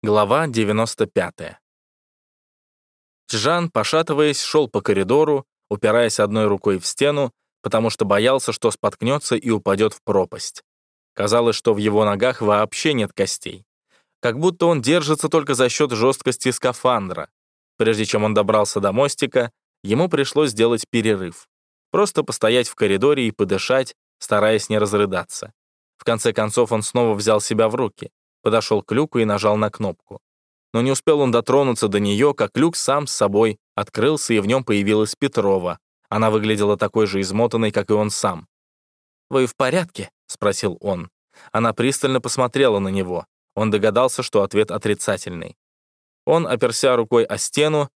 Глава 95. Джан, пошатываясь, шел по коридору, упираясь одной рукой в стену, потому что боялся, что споткнется и упадет в пропасть. Казалось, что в его ногах вообще нет костей. Как будто он держится только за счет жесткости скафандра. Прежде чем он добрался до мостика, ему пришлось сделать перерыв. Просто постоять в коридоре и подышать, стараясь не разрыдаться. В конце концов он снова взял себя в руки подошел к люку и нажал на кнопку. Но не успел он дотронуться до нее, как люк сам с собой открылся, и в нем появилась Петрова. Она выглядела такой же измотанной, как и он сам. «Вы в порядке?» — спросил он. Она пристально посмотрела на него. Он догадался, что ответ отрицательный. Он оперся рукой о стену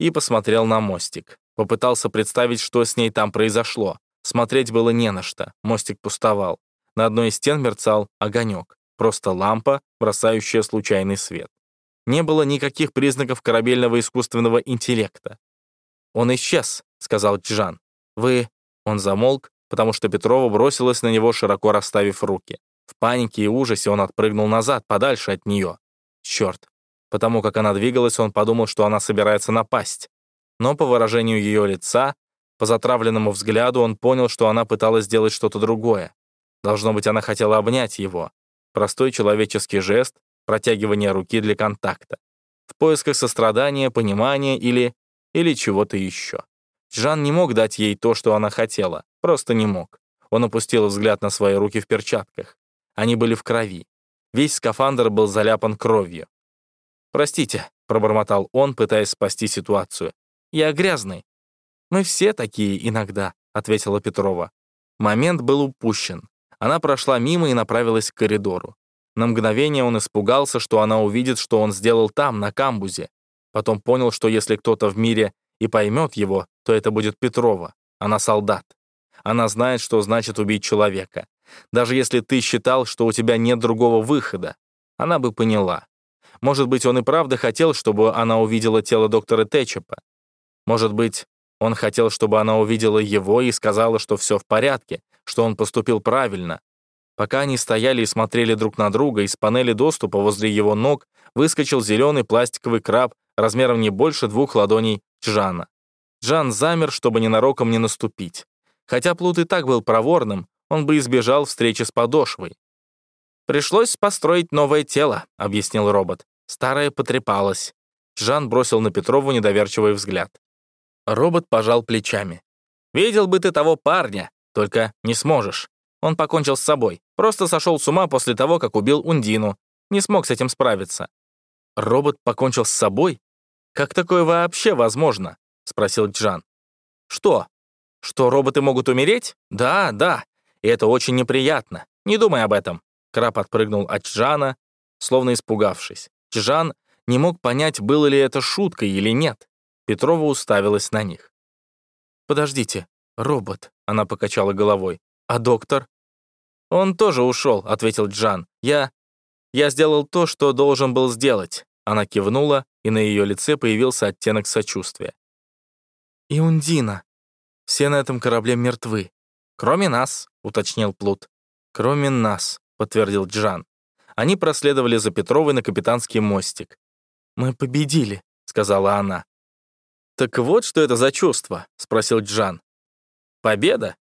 и посмотрел на мостик. Попытался представить, что с ней там произошло. Смотреть было не на что, мостик пустовал. На одной из стен мерцал огонек. Просто лампа, бросающая случайный свет. Не было никаких признаков корабельного искусственного интеллекта. «Он исчез», — сказал Джан. «Вы...» Он замолк, потому что Петрова бросилась на него, широко расставив руки. В панике и ужасе он отпрыгнул назад, подальше от нее. Черт. Потому как она двигалась, он подумал, что она собирается напасть. Но по выражению ее лица, по затравленному взгляду, он понял, что она пыталась сделать что-то другое. Должно быть, она хотела обнять его. Простой человеческий жест, протягивание руки для контакта. В поисках сострадания, понимания или... или чего-то еще. Жан не мог дать ей то, что она хотела. Просто не мог. Он опустил взгляд на свои руки в перчатках. Они были в крови. Весь скафандр был заляпан кровью. «Простите», — пробормотал он, пытаясь спасти ситуацию. «Я грязный». «Мы все такие иногда», — ответила Петрова. Момент был упущен. Она прошла мимо и направилась к коридору. На мгновение он испугался, что она увидит, что он сделал там, на камбузе. Потом понял, что если кто-то в мире и поймет его, то это будет Петрова. Она солдат. Она знает, что значит убить человека. Даже если ты считал, что у тебя нет другого выхода, она бы поняла. Может быть, он и правда хотел, чтобы она увидела тело доктора Течепа. Может быть, он хотел, чтобы она увидела его и сказала, что все в порядке, что он поступил правильно. Пока они стояли и смотрели друг на друга, из панели доступа возле его ног выскочил зеленый пластиковый краб размером не больше двух ладоней Джана. Джан замер, чтобы ненароком не наступить. Хотя Плут и так был проворным, он бы избежал встречи с подошвой. «Пришлось построить новое тело», — объяснил робот. Старое потрепалось. Джан бросил на Петрову недоверчивый взгляд. Робот пожал плечами. «Видел бы ты того парня, только не сможешь. Он покончил с собой, просто сошел с ума после того, как убил Ундину. Не смог с этим справиться». «Робот покончил с собой? Как такое вообще возможно?» — спросил Джан. «Что? Что роботы могут умереть? Да, да. И это очень неприятно. Не думай об этом». Краб отпрыгнул от Джана, словно испугавшись. Джан не мог понять, было ли это шуткой или нет. Петрова уставилась на них. «Подождите, робот», — она покачала головой. «А доктор?» «Он тоже ушел», — ответил Джан. «Я... я сделал то, что должен был сделать». Она кивнула, и на ее лице появился оттенок сочувствия. «И Ундина. Все на этом корабле мертвы. Кроме нас», — уточнил Плут. «Кроме нас», — подтвердил Джан. Они проследовали за Петровой на капитанский мостик. «Мы победили», — сказала она. «Так вот, что это за чувство?» — спросил Джан. «Победа?